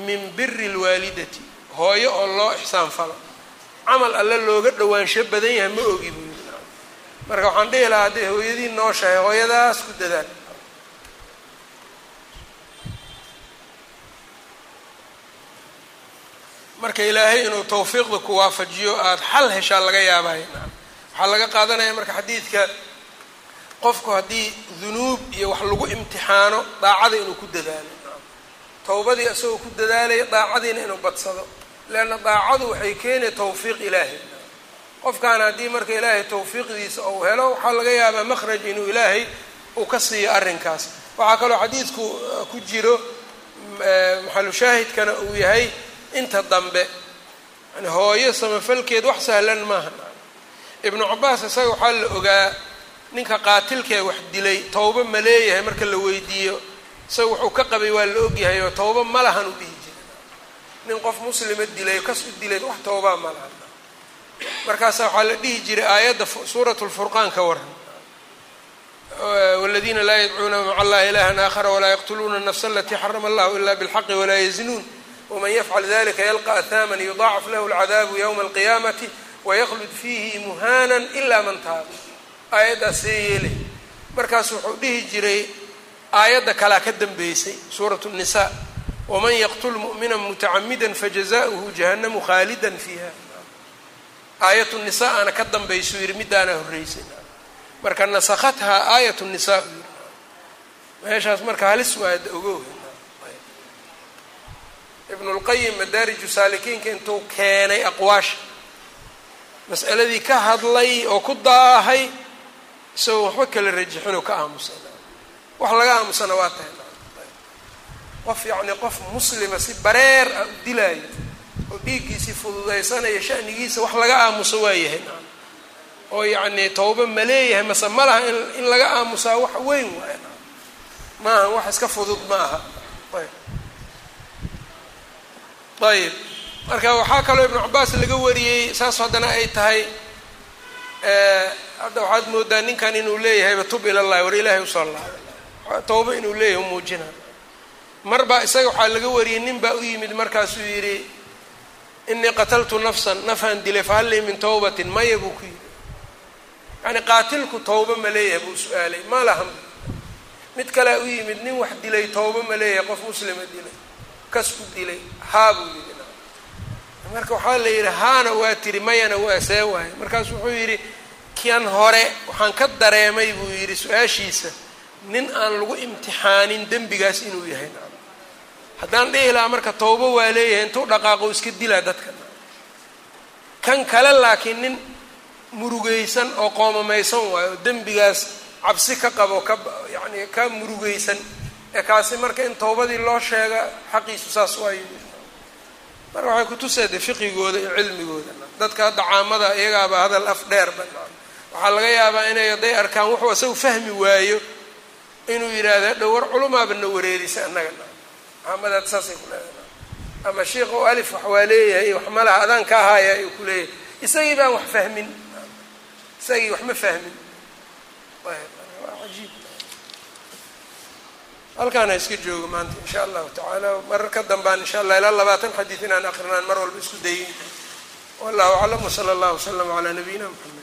Speaker 1: min biri lwaalidati hooyo oo loo ixsaan falo camal alla looga dhowaansho badan yahay ma ogi buu marka waxaan dhihi lahaa hadday hooyadii nooshahay hooyadaas ku dadaal. Marka ilaahay inuu tawfiiqda ku waafajiyo aada xal heshaa laga yaabaya waxaa laga qaadanaya marka xadiidka qofku haddii dunuub iyo wax lagu imtixaano daacada inuu ku dadaalo. Towbadii isagoo ku dadaalaya daacadiina inuu badsado. Leanna daacadu waxay keenaya tawfiiq ilaahay qofkan haddii marka ilaahay tawfiiqdiisa ou helo waxaa laga yaabaa makhraj inuu ilaahay uu ka siiyo arrinkaas. Waxaa kaloo xadiidku ku jiro maxalu shaahidkana uu yahay inta dambe yani hooyo samafalkeed wax sahlan maaha ibnu cabaas isaga waxaa la ogaa ninka qaatilkee wax dilay towbo ma leeyahay marka la weydiiyo. Isaga wuxuu ka qabay waa la ogyahay oo towbo ma lahan u dhihi jiray nin qof muslima dilay kas u dilay wax towbaa ma lahan markaasa waxaa la dhihi jiray aayadda suurat lfurqaan ka waran wladiina laa yadcuuna maca allahi ilahan aakhara walaa yaqtuluuna nafsa alatii xarama allahu ila bilxaqi walaa yaznuun waman yafcal dalika yalqa ahaaman yudaacaf lahu lcadaabu ywma alqiyaamati waykhlud fiihi muhaana ila man taaba aayaddaas see yeelay markaas wuxuu dhihi jiray aayadda kalaa ka dambeysay suurat nisa waman yaqtul mu'mina mutacamida fajaza'uhu jahannamu khaalida fiiha aayat nisa ana ka dambaysuu yidhi midaana horreysay marka nasakhathaa aayat nisaa u meeshaas marka halis waada ogow ibnu lqayim madaariju saalikiinka intuu keenay aqwaasha mas'aladii ka hadlay oo ku daahay isagoo waxba kala rajixinoo ka aamusay wax laga aamusana waa tahay. Qof yacni qof muslima si bareer ah u dilaayo oo dhiiggiisii fududaysanaya shanigiisa wax laga aamuso waa yahay oo yacni tawba ma leeyahay mase ma laha in laga aamusaa wax weyn waay maaha wax iska fudud ma aha ayb. Marka waxaa kaloo ibnu cabaas laga wariyey saas haddana ay tahay hadda waxaad moodaa ninkan inuu leeyahayba tub ilallahi war ilaahay u soo laabay. Tawba inuu leeyahay umuujina mar baa isaga waxaa laga wariyey nin baa u yimid markaasuu yidhi inii qataltu nafsan nafaan dilay fahal lii min tawbatin maya buu ku yidhi. Yacni qaatilku tawba ma leeyahay buu su'aalay ma lahan mid kalea u yimid nin wax dilay tawba ma leeyahay qof muslima dilay. Kas ku dilay haa buu yidhi marka waxaa la yidhi haana waa tiri mayana waa see waaye. Markaasu wuxuu yidhi kan hore waxaan ka dareemay buu yidhi su'aashiisa. Nin aan lagu imtixaanin dembigaas inuu yahay haddaan dhihi lahaa marka tawbo waa leeyahay intuu dhaqaaqo iska dilaa dadka. Kan kale laakiin nin murugaysan oo qoomamaysan waayo oo dembigaas cabsi ka qabo ka yacni ka murugaysan ee kaasi marka in tawbadii loo sheega xaqiisu saas waayo marka waxay kutusayda fiqigooda iyo cilmigooda. Dadka hadda caamada iyagaaba hadal af dheer ba. Waxaa laga yaabaa inay hadday arkaan wuxuu isagu fahmi waayo inuu yidhaahda dhowar culumaaba na wareerisa annaga maxamadaad saasay ku leedahay. Ama sheikh o alif wax waa leeyahay wax ma laha adaan ka ahaaya ayuu ku leeyahay. Isagii baan wax fahmin. Isagii wax ma fahmin. Ajiib halkaana iska jooga maanta in sha allahu tacaala. Marar ka dambaan insha allah ilaa labaatan xadiid inaan akrinaan mar walba isku dayin wallahu aclam wsala allahu waslama calaa nabiyina mxamed